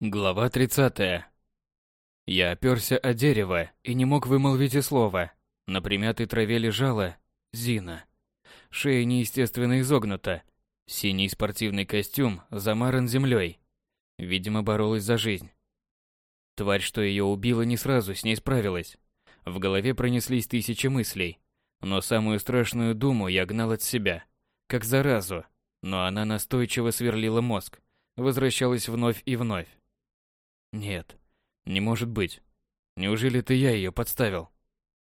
Глава 30. Я оперся о дерево и не мог вымолвить и слова. На примятой траве лежала Зина. Шея неестественно изогнута. Синий спортивный костюм замаран землей. Видимо, боролась за жизнь. Тварь, что ее убила, не сразу с ней справилась. В голове пронеслись тысячи мыслей. Но самую страшную думу я гнал от себя. Как заразу. Но она настойчиво сверлила мозг. Возвращалась вновь и вновь. Нет, не может быть. Неужели ты я ее подставил?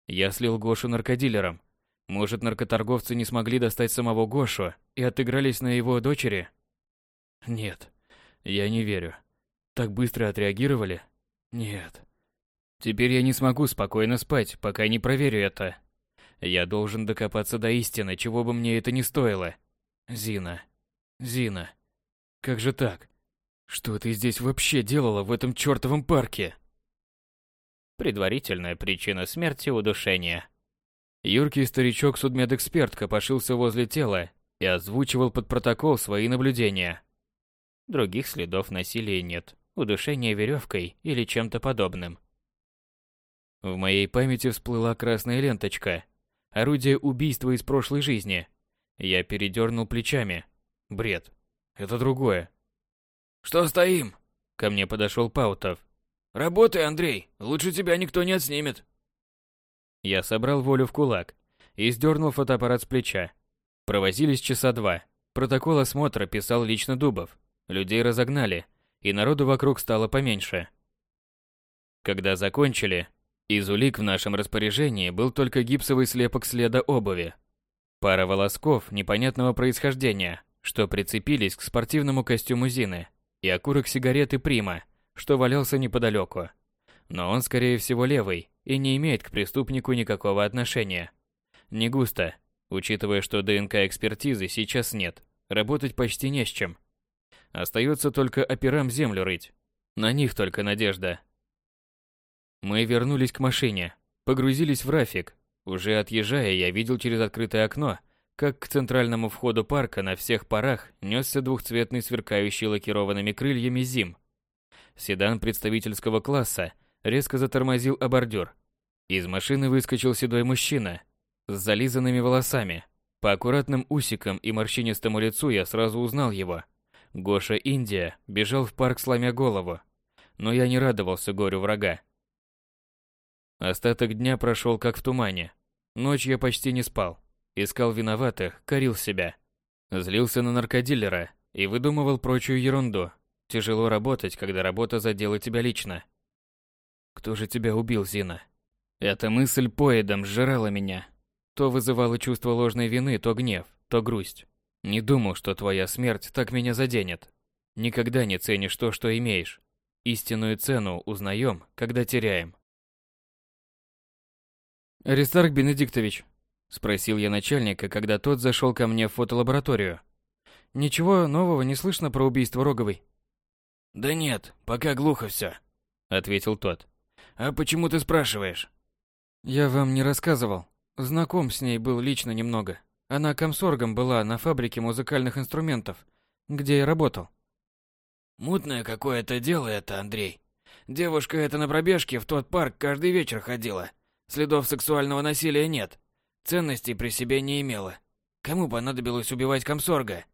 Я слил Гошу наркодилером. Может, наркоторговцы не смогли достать самого Гошу и отыгрались на его дочери? Нет, я не верю. Так быстро отреагировали? Нет. Теперь я не смогу спокойно спать, пока не проверю это. Я должен докопаться до истины, чего бы мне это ни стоило. Зина. Зина. Как же так? Что ты здесь вообще делала в этом чертовом парке? Предварительная причина смерти – удушение. Юркий старичок-судмедэксперт копошился возле тела и озвучивал под протокол свои наблюдения. Других следов насилия нет. Удушение веревкой или чем-то подобным. В моей памяти всплыла красная ленточка. Орудие убийства из прошлой жизни. Я передернул плечами. Бред. Это другое. «Что стоим?» Ко мне подошел Паутов. «Работай, Андрей, лучше тебя никто не отснимет». Я собрал волю в кулак и сдернул фотоаппарат с плеча. Провозились часа два. Протокол осмотра писал лично Дубов. Людей разогнали, и народу вокруг стало поменьше. Когда закончили, из улик в нашем распоряжении был только гипсовый слепок следа обуви. Пара волосков непонятного происхождения, что прицепились к спортивному костюму Зины и окурок сигареты Прима, что валялся неподалеку. Но он, скорее всего, левый и не имеет к преступнику никакого отношения. Не густо, учитывая, что ДНК-экспертизы сейчас нет, работать почти не с чем. Остается только операм землю рыть. На них только надежда. Мы вернулись к машине, погрузились в Рафик. Уже отъезжая, я видел через открытое окно – как к центральному входу парка на всех парах несся двухцветный сверкающий лакированными крыльями зим. Седан представительского класса резко затормозил о бордюр. Из машины выскочил седой мужчина с зализанными волосами. По аккуратным усикам и морщинистому лицу я сразу узнал его. Гоша Индия бежал в парк сломя голову. Но я не радовался горю врага. Остаток дня прошел как в тумане. Ночь я почти не спал. Искал виноватых, корил себя. Злился на наркодилера и выдумывал прочую ерунду. Тяжело работать, когда работа задела тебя лично. Кто же тебя убил, Зина? Эта мысль поедом сжирала меня. То вызывало чувство ложной вины, то гнев, то грусть. Не думал, что твоя смерть так меня заденет. Никогда не ценишь то, что имеешь. Истинную цену узнаем, когда теряем. Аристарх Бенедиктович, Спросил я начальника, когда тот зашел ко мне в фотолабораторию. Ничего нового не слышно про убийство Роговой? Да нет, пока глухо все, ответил тот. А почему ты спрашиваешь? Я вам не рассказывал. Знаком с ней был лично немного. Она комсоргом была на фабрике музыкальных инструментов, где я работал. Мутное какое-то дело это, Андрей. Девушка эта на пробежке в тот парк каждый вечер ходила. Следов сексуального насилия нет. Ценностей при себе не имела. Кому понадобилось убивать комсорга?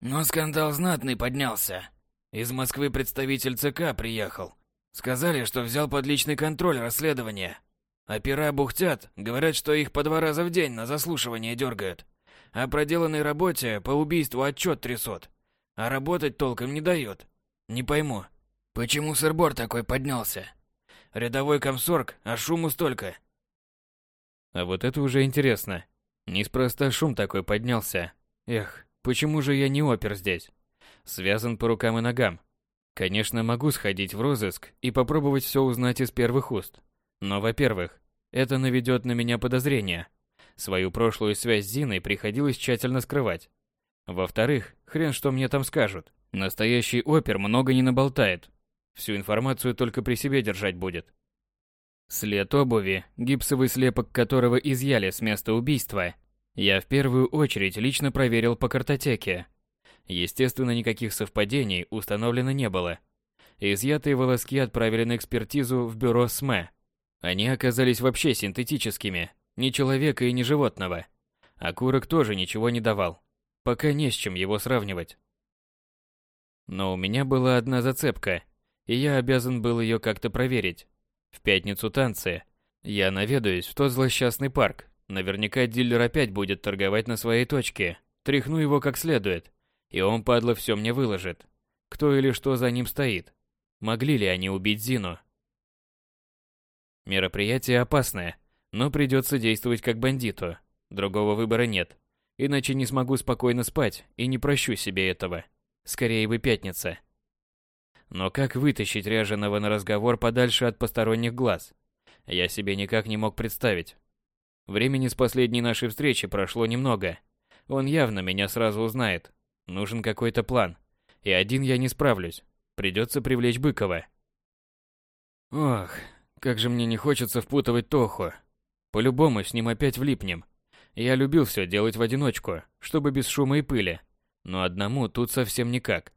Но скандал знатный поднялся. Из Москвы представитель ЦК приехал. Сказали, что взял под личный контроль расследование. Опера бухтят, говорят, что их по два раза в день на заслушивание дергают. О проделанной работе по убийству отчет трясут. А работать толком не дают. Не пойму, почему сырбор такой поднялся? Рядовой комсорг, а шуму столько. А вот это уже интересно. Неспроста шум такой поднялся. Эх, почему же я не опер здесь? Связан по рукам и ногам. Конечно, могу сходить в розыск и попробовать все узнать из первых уст. Но, во-первых, это наведет на меня подозрения. Свою прошлую связь с Зиной приходилось тщательно скрывать. Во-вторых, хрен что мне там скажут. Настоящий опер много не наболтает. Всю информацию только при себе держать будет. След обуви, гипсовый слепок которого изъяли с места убийства, я в первую очередь лично проверил по картотеке. Естественно, никаких совпадений установлено не было. Изъятые волоски отправили на экспертизу в бюро СМЭ. Они оказались вообще синтетическими, ни человека и ни животного. А курок тоже ничего не давал. Пока не с чем его сравнивать. Но у меня была одна зацепка, и я обязан был ее как-то проверить. В пятницу танцы. Я наведаюсь в тот злосчастный парк. Наверняка дилер опять будет торговать на своей точке. Тряхну его как следует. И он, падла, все мне выложит. Кто или что за ним стоит. Могли ли они убить Зину? Мероприятие опасное, но придется действовать как бандиту. Другого выбора нет. Иначе не смогу спокойно спать и не прощу себе этого. Скорее бы пятница. Но как вытащить ряженого на разговор подальше от посторонних глаз? Я себе никак не мог представить. Времени с последней нашей встречи прошло немного. Он явно меня сразу узнает. Нужен какой-то план. И один я не справлюсь. Придется привлечь Быкова. Ох, как же мне не хочется впутывать Тоху. По-любому с ним опять влипнем. Я любил все делать в одиночку, чтобы без шума и пыли. Но одному тут совсем никак.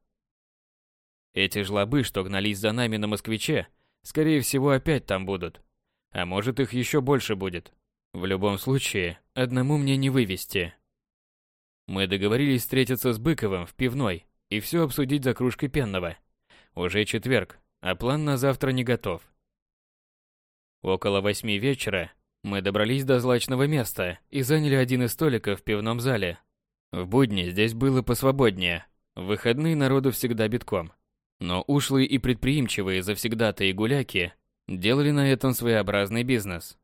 Эти жлобы, что гнались за нами на москвиче, скорее всего опять там будут. А может их еще больше будет. В любом случае, одному мне не вывести. Мы договорились встретиться с Быковым в пивной и все обсудить за кружкой пенного. Уже четверг, а план на завтра не готов. Около восьми вечера мы добрались до злачного места и заняли один из столиков в пивном зале. В будни здесь было посвободнее, в выходные народу всегда битком. Но ушлые и предприимчивые завсегдатые гуляки делали на этом своеобразный бизнес.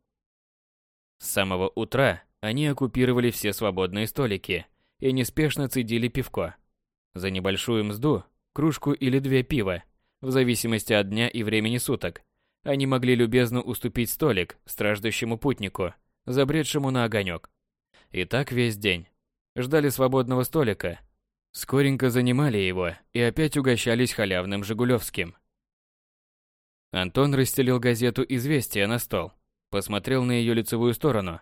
С самого утра они оккупировали все свободные столики и неспешно цедили пивко. За небольшую мзду кружку или две пива, в зависимости от дня и времени суток. Они могли любезно уступить столик страждущему путнику, забредшему на огонек. И так весь день. Ждали свободного столика. Скоренько занимали его и опять угощались халявным Жигулевским. Антон расстелил газету «Известия» на стол, посмотрел на ее лицевую сторону,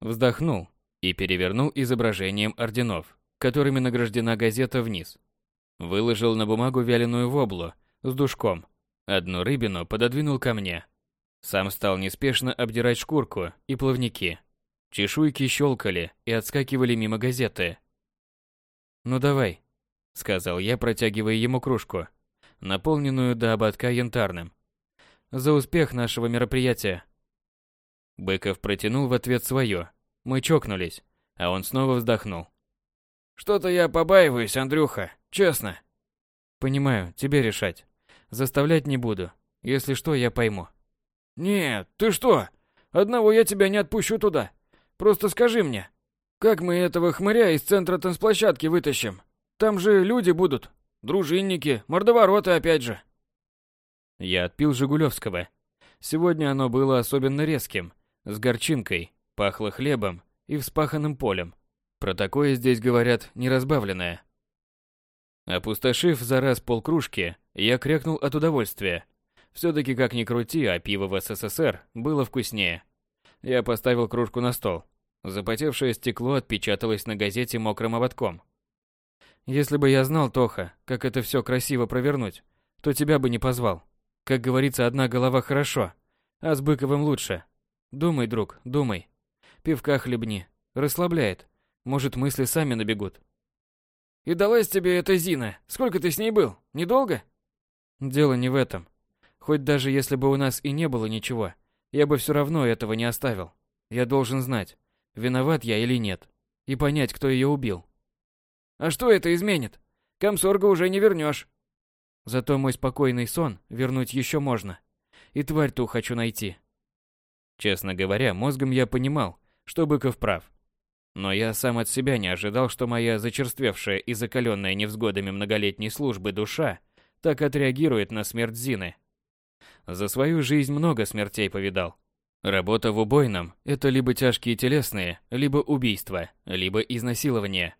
вздохнул и перевернул изображением орденов, которыми награждена газета вниз. Выложил на бумагу вяленую воблу с душком. Одну рыбину пододвинул ко мне. Сам стал неспешно обдирать шкурку и плавники. Чешуйки щелкали и отскакивали мимо газеты. «Ну давай», — сказал я, протягивая ему кружку, наполненную до ободка янтарным. «За успех нашего мероприятия». Быков протянул в ответ свое. Мы чокнулись, а он снова вздохнул. «Что-то я побаиваюсь, Андрюха. Честно. Понимаю, тебе решать. Заставлять не буду. Если что, я пойму. Нет, ты что? Одного я тебя не отпущу туда. Просто скажи мне, как мы этого хмыря из центра танцплощадки вытащим? Там же люди будут. Дружинники, мордовороты опять же. Я отпил Жигулевского. Сегодня оно было особенно резким, с горчинкой, пахло хлебом и вспаханным полем. Про такое здесь говорят неразбавленное. Опустошив за раз полкружки, я крякнул от удовольствия. Все-таки как ни крути, а пиво в СССР было вкуснее. Я поставил кружку на стол. Запотевшее стекло отпечаталось на газете мокрым ободком. Если бы я знал, Тоха, как это все красиво провернуть, то тебя бы не позвал. Как говорится, одна голова хорошо, а с Быковым лучше. Думай, друг, думай. Пивка хлебни. Расслабляет. Может, мысли сами набегут. И далась тебе эта Зина. Сколько ты с ней был? Недолго? Дело не в этом. Хоть даже если бы у нас и не было ничего, я бы все равно этого не оставил. Я должен знать, виноват я или нет, и понять, кто ее убил. А что это изменит? Комсорга уже не вернешь. Зато мой спокойный сон вернуть еще можно. И тварь ту хочу найти. Честно говоря, мозгом я понимал, что Быков прав. Но я сам от себя не ожидал, что моя зачерствевшая и закаленная невзгодами многолетней службы душа так отреагирует на смерть Зины. За свою жизнь много смертей повидал. Работа в убойном – это либо тяжкие телесные, либо убийства, либо изнасилование.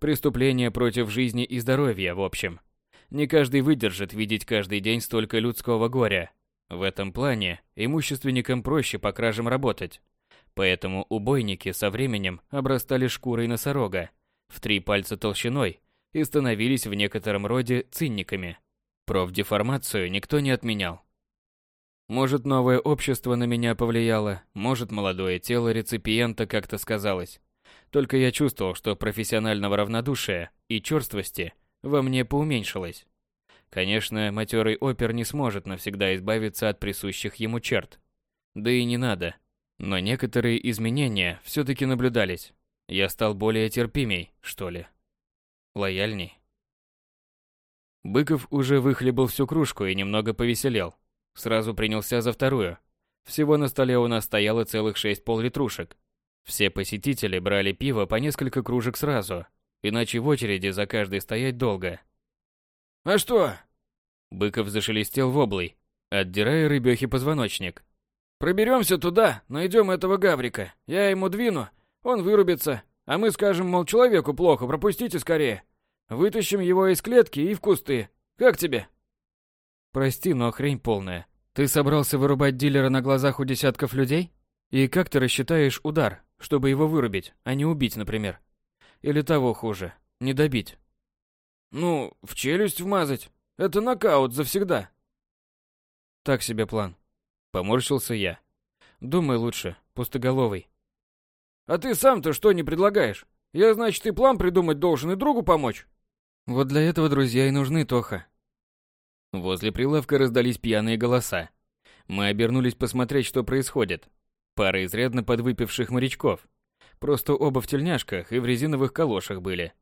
Преступления против жизни и здоровья, в общем. Не каждый выдержит видеть каждый день столько людского горя. В этом плане имущественникам проще по кражам работать. Поэтому убойники со временем обрастали шкурой носорога в три пальца толщиной и становились в некотором роде цинниками. Профдеформацию никто не отменял. Может, новое общество на меня повлияло, может, молодое тело реципиента как-то сказалось. Только я чувствовал, что профессионального равнодушия и черствости во мне поуменьшилось. Конечно, матерый опер не сможет навсегда избавиться от присущих ему черт. Да и не надо. Но некоторые изменения все-таки наблюдались. Я стал более терпимей, что ли. Лояльней. Быков уже выхлебал всю кружку и немного повеселел. Сразу принялся за вторую. Всего на столе у нас стояло целых шесть пол-литрушек. Все посетители брали пиво по несколько кружек сразу, иначе в очереди за каждой стоять долго. «А что?» Быков зашелестел воблой, отдирая рыбёхи позвоночник. «Проберемся туда, найдем этого гаврика. Я ему двину, он вырубится, а мы скажем, мол, человеку плохо, пропустите скорее. Вытащим его из клетки и в кусты. Как тебе?» Прости, но хрень полная. Ты собрался вырубать дилера на глазах у десятков людей? И как ты рассчитаешь удар, чтобы его вырубить, а не убить, например? Или того хуже, не добить? Ну, в челюсть вмазать. Это нокаут завсегда. Так себе план. Поморщился я. Думай лучше, пустоголовый. А ты сам-то что не предлагаешь? Я, значит, и план придумать должен, и другу помочь. Вот для этого друзья и нужны, Тоха. Возле прилавка раздались пьяные голоса. Мы обернулись посмотреть, что происходит. Пара изрядно подвыпивших морячков. Просто оба в тельняшках и в резиновых калошах были.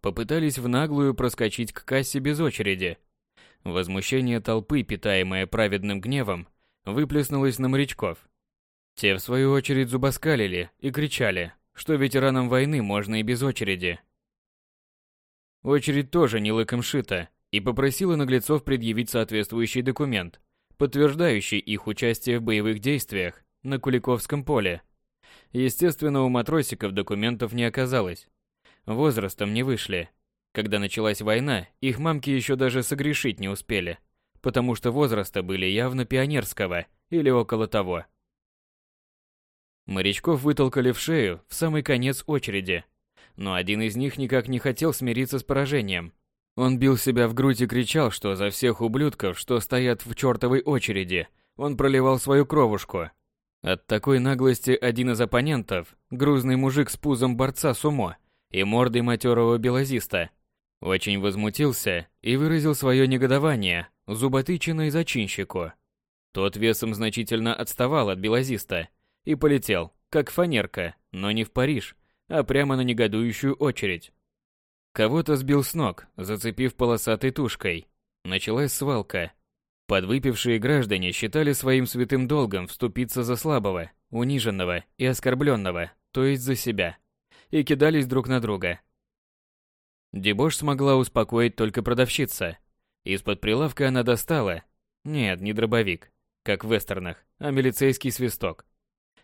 Попытались в наглую проскочить к кассе без очереди. Возмущение толпы, питаемое праведным гневом, выплеснулось на морячков. Те, в свою очередь, зубоскалили и кричали, что ветеранам войны можно и без очереди. Очередь тоже не лыком шита, и попросила наглецов предъявить соответствующий документ, подтверждающий их участие в боевых действиях на Куликовском поле. Естественно, у матросиков документов не оказалось. Возрастом не вышли. Когда началась война, их мамки еще даже согрешить не успели, потому что возраста были явно пионерского или около того. Морячков вытолкали в шею в самый конец очереди, но один из них никак не хотел смириться с поражением – он бил себя в грудь и кричал, что за всех ублюдков, что стоят в чертовой очереди, он проливал свою кровушку. От такой наглости один из оппонентов, грузный мужик с пузом борца сумо и мордой матерого белозиста, очень возмутился и выразил свое негодование зуботычиной зачинщику. Тот весом значительно отставал от белозиста и полетел, как фанерка, но не в Париж, а прямо на негодующую очередь. Кого-то сбил с ног, зацепив полосатой тушкой. Началась свалка. Подвыпившие граждане считали своим святым долгом вступиться за слабого, униженного и оскорбленного, то есть за себя, и кидались друг на друга. Дебош смогла успокоить только продавщица. Из-под прилавка она достала, нет, не дробовик, как в вестернах, а милицейский свисток.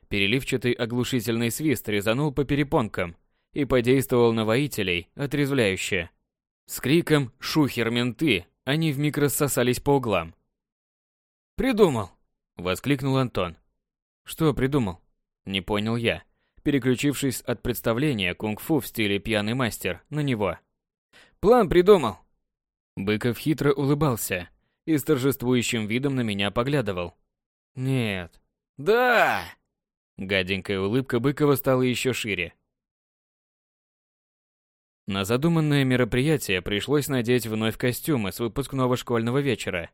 Переливчатый оглушительный свист резанул по перепонкам, и подействовал на воителей отрезвляюще. С криком «Шухер, менты!» они вмиг рассосались по углам. «Придумал!» — воскликнул Антон. «Что придумал?» — не понял я, переключившись от представления кунг-фу в стиле «Пьяный мастер» на него. «План придумал!» Быков хитро улыбался и с торжествующим видом на меня поглядывал. «Нет». «Да!» Гаденькая улыбка Быкова стала еще шире. На задуманное мероприятие пришлось надеть вновь костюмы с выпускного школьного вечера.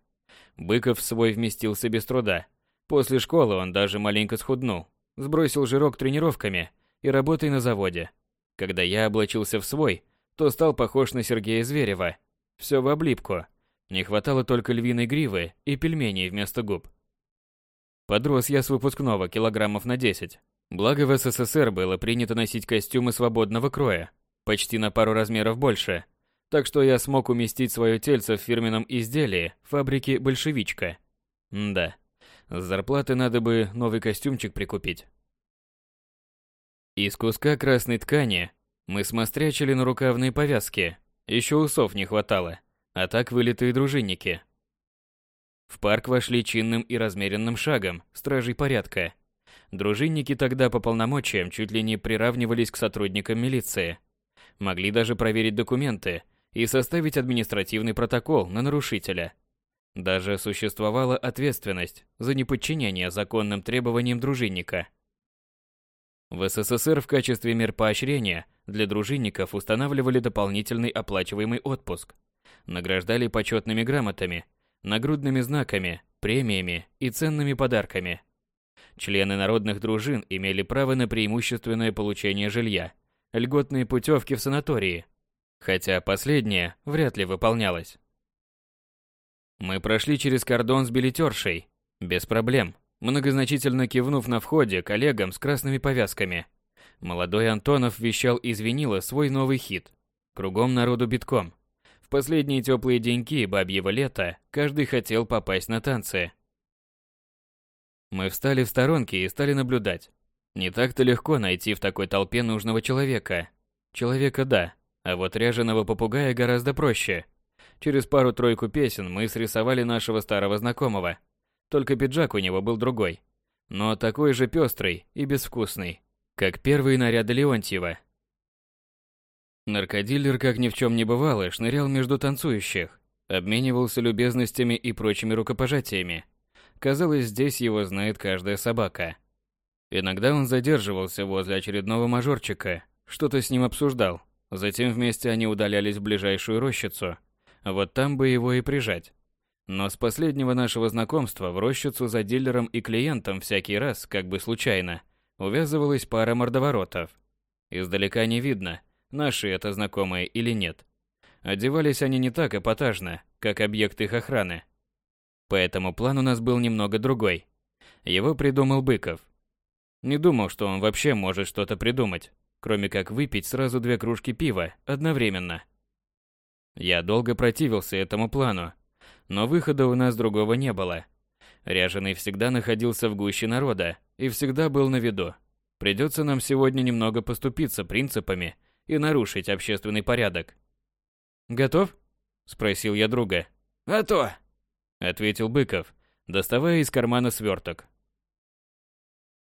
Быков свой вместился без труда. После школы он даже маленько схуднул, сбросил жирок тренировками и работой на заводе. Когда я облачился в свой, то стал похож на Сергея Зверева. Все в облипку. Не хватало только львиной гривы и пельменей вместо губ. Подрос я с выпускного килограммов на 10. Благо в СССР было принято носить костюмы свободного кроя, почти на пару размеров больше. Так что я смог уместить свое тельце в фирменном изделии фабрики «Большевичка». М да, с зарплаты надо бы новый костюмчик прикупить. Из куска красной ткани мы смострячили на рукавные повязки. Еще усов не хватало, а так вылитые дружинники. В парк вошли чинным и размеренным шагом стражей порядка. Дружинники тогда по полномочиям чуть ли не приравнивались к сотрудникам милиции могли даже проверить документы и составить административный протокол на нарушителя, Даже существовала ответственность за неподчинение законным требованиям дружинника. В СССР в качестве мер поощрения для дружинников устанавливали дополнительный оплачиваемый отпуск, награждали почетными грамотами, нагрудными знаками, премиями и ценными подарками. Члены народных дружин имели право на преимущественное получение жилья, льготные путевки в санатории, хотя последнее вряд ли выполнялось. Мы прошли через кордон с билетершей, без проблем, многозначительно кивнув на входе коллегам с красными повязками. Молодой Антонов вещал из винила свой новый хит. Кругом народу битком. В последние теплые деньки бабьего лета каждый хотел попасть на танцы. Мы встали в сторонке и стали наблюдать. Не так-то легко найти в такой толпе нужного человека. Человека да, а вот ряженого попугая гораздо проще – Через пару-тройку песен мы срисовали нашего старого знакомого. Только пиджак у него был другой. Но такой же пестрый и безвкусный, как первые наряды Леонтьева. Наркодилер, как ни в чем не бывало, шнырял между танцующих, обменивался любезностями и прочими рукопожатиями. Казалось, здесь его знает каждая собака. Иногда он задерживался возле очередного мажорчика, что-то с ним обсуждал. Затем вместе они удалялись в ближайшую рощицу, вот там бы его и прижать. Но с последнего нашего знакомства в рощицу за дилером и клиентом всякий раз, как бы случайно, увязывалась пара мордоворотов. Издалека не видно, наши это знакомые или нет. Одевались они не так эпатажно, как объект их охраны. Поэтому план у нас был немного другой. Его придумал Быков. Не думал, что он вообще может что-то придумать, кроме как выпить сразу две кружки пива одновременно. Я долго противился этому плану, но выхода у нас другого не было. Ряженый всегда находился в гуще народа и всегда был на виду. Придется нам сегодня немного поступиться принципами и нарушить общественный порядок. «Готов?» – спросил я друга. «А то!» – ответил Быков, доставая из кармана сверток.